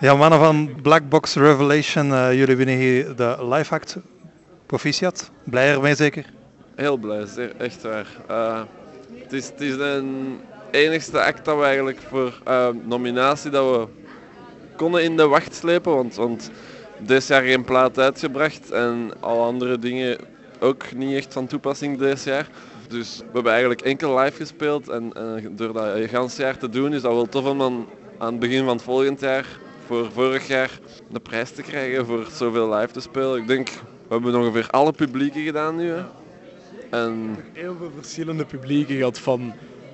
Ja, mannen van Black Box Revelation, uh, jullie winnen hier de Live Act. Proficiat. Blij ermee zeker? Heel blij, echt waar. Uh, het, is, het een enigste act dat we eigenlijk voor uh, nominatie dat we konden in de wacht slepen. Want, want dit jaar geen plaat uitgebracht en alle andere dingen ook niet echt van toepassing dit jaar. Dus we hebben eigenlijk enkel live gespeeld en, en door dat gans jaar te doen is dat wel tof om dan aan het begin van het volgend jaar voor vorig jaar de prijs te krijgen voor zoveel live te spelen. Ik denk, we hebben ongeveer alle publieken gedaan nu. Hè. En... Heel veel verschillende publieken gehad, van,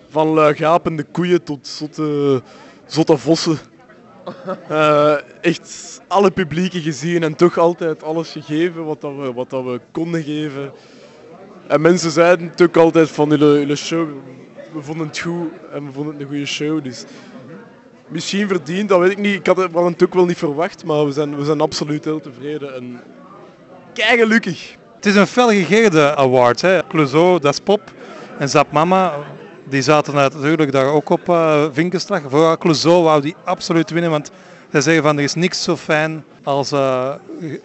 van gapende koeien tot zotte, zotte vossen. Uh, echt alle publieken gezien en toch altijd alles gegeven wat, dat we, wat dat we konden geven. En mensen zeiden natuurlijk altijd van jullie show, we vonden het goed en we vonden het een goede show. Dus misschien verdiend, dat weet ik niet. Ik had het natuurlijk wel niet verwacht, maar we zijn, we zijn absoluut heel tevreden en gelukkig. Het is een felgegeerde award. Hè. Clouseau, dat is pop. En Zap Mama, die zaten natuurlijk daar ook op uh, Vinkenslag. Voor Clouseau wou die absoluut winnen, want zij zeggen van er is niks zo fijn als uh,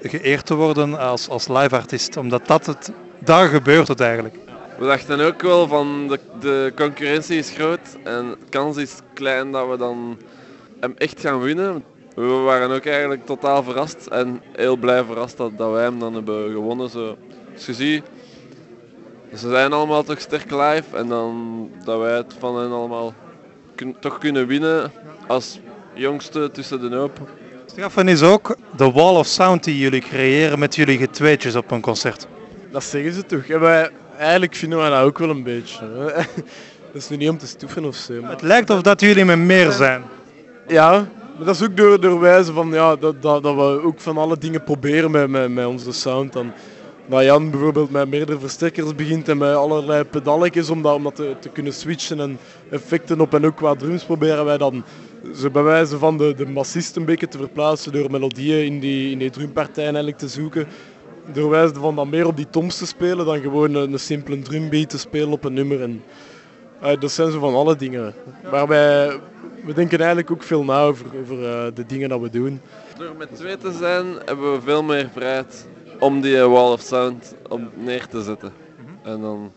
geëerd te worden als, als live artiest. Omdat dat het, daar gebeurt het eigenlijk. We dachten ook wel van de, de concurrentie is groot en de kans is klein dat we dan hem echt gaan winnen. We waren ook eigenlijk totaal verrast en heel blij verrast dat, dat wij hem dan hebben gewonnen. Zo. Dus je ziet, ze zijn allemaal toch sterk live en dan dat wij het van hen allemaal kun, toch kunnen winnen als jongste tussen de hoop. Straffen is ook de wall of sound die jullie creëren met jullie getweetjes op een concert. Dat zeggen ze toch. En wij, eigenlijk vinden wij dat ook wel een beetje. dat is nu niet om te stoeven of zo. Maar... Het lijkt of dat jullie met meer zijn. Ja, maar dat is ook door, door wijze van ja, dat, dat, dat we ook van alle dingen proberen met, met, met onze sound. Dan, dat Jan bijvoorbeeld met meerdere versterkers begint en met allerlei pedalletjes om dat, om dat te, te kunnen switchen en effecten op en ook qua drums proberen wij dan ze bij wijze van de, de bassist een beetje te verplaatsen door melodieën in die, in die drumpartijen eigenlijk te zoeken. Door wijze van dan meer op die toms te spelen dan gewoon een, een simpele drumbeat te spelen op een nummer. En, uh, dat zijn zo van alle dingen. Maar wij, we denken eigenlijk ook veel na over, over uh, de dingen dat we doen. Door met twee te zijn hebben we veel meer vrijheid om die wall of sound op neer te zetten. En dan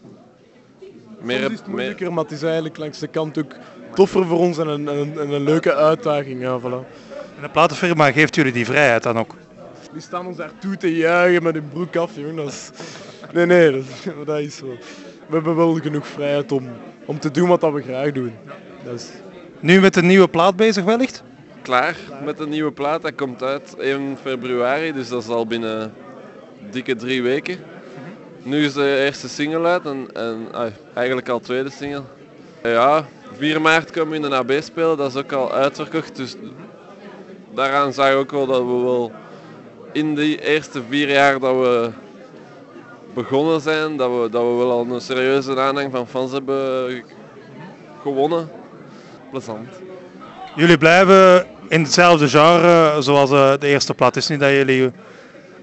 meer, Soms is het moeilijker, maar het is eigenlijk langs de kant ook toffer voor ons en een, een, een leuke uitdaging. Ja, voilà. En de platenfirma geeft jullie die vrijheid dan ook? Die staan ons daar toe te juichen met hun broek af, jongen. Dat is... Nee, nee, dat, dat, is zo. We hebben wel genoeg vrijheid om, om te doen wat we graag doen. Dat is... Nu met een nieuwe plaat bezig wellicht? Klaar met een nieuwe plaat. Dat komt uit 1 februari, dus dat is al binnen dikke drie weken. Nu is de eerste single uit en, en ah, eigenlijk al tweede single. Ja, 4 maart komen we in de AB spelen, dat is ook al uitverkocht. Dus daaraan zag ik ook wel dat we wel in die eerste vier jaar dat we begonnen zijn, dat we, dat we wel al een serieuze aanhang van fans hebben gewonnen. Plezant. Jullie blijven in hetzelfde genre zoals eh, de eerste plaat. is niet dat jullie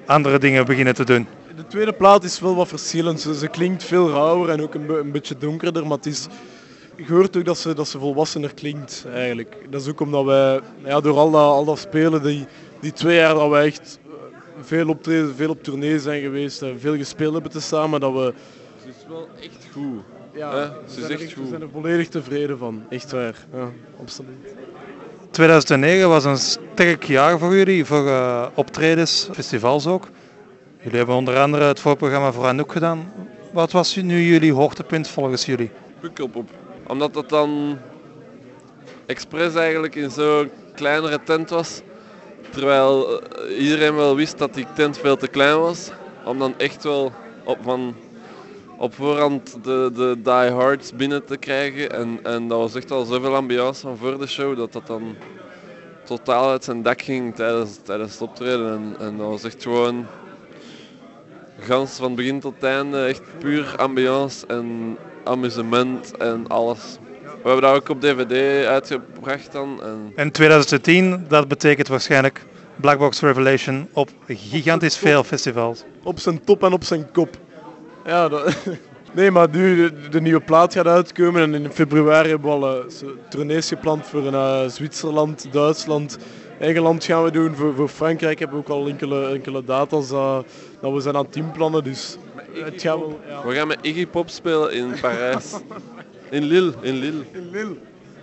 andere dingen beginnen te doen. De tweede plaat is wel wat verschillend. Ze, ze klinkt veel rauwer en ook een, een beetje donkerder, maar het is je hoort ook dat ze, dat ze volwassener klinkt eigenlijk. Dat is ook omdat wij ja, door al dat, al dat spelen, die, die twee jaar dat wij echt veel optreden, veel op tournee zijn geweest en veel gespeeld hebben te samen, dat we... Ze is wel echt goed. Ja, ze is echt goed. We zijn er volledig tevreden van, echt waar. Ja, absoluut. 2009 was een sterk jaar voor jullie, voor uh, optredens, festivals ook. Jullie hebben onder andere het voorprogramma voor Anouk gedaan. Wat was nu jullie hoogtepunt volgens jullie? Pukkelpop omdat dat dan expres eigenlijk in zo'n kleinere tent was. Terwijl eh, iedereen wel wist dat die tent veel te klein was. Om dan echt wel op, van, op voorhand de, de diehards binnen te krijgen. En, en dat was echt al zoveel ambiance van voor de show dat dat dan totaal uit zijn dak ging tijdens, tijdens het optreden. En, en dat was echt gewoon gans van begin tot einde echt puur ambiance en amusement en alles. We hebben dat ook op DVD uitgebracht dan. En... En 2010, dat betekent waarschijnlijk Black Box Revelation op gigantisch veel festivals. Op zijn top en op zijn kop. Ja, dat... Nee, maar nu de, nieuwe plaat gaat uitkomen en in februari hebben we al uh, tournees gepland voor uh, Zwitserland, Duitsland, Engeland gaan we doen. Voor, voor Frankrijk hebben we ook al enkele, enkele data's dat, dat we zijn aan het teamplannen. Dus het gaat wel, ja. We gaan met Iggy Pop spelen in Parijs. In Lille, in Lille. In Lille.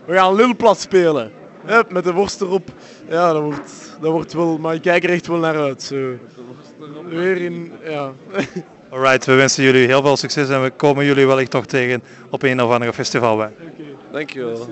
We gaan Lilleplat spelen. Hup, met de worst erop. Ja, dat wordt, dat wordt wel... Maar ik kijk er echt wel naar uit. Zo. Weer in... Ja. Alright, we wensen jullie heel veel succes en we komen jullie wellicht toch tegen op een of andere festival bij. Dankjewel.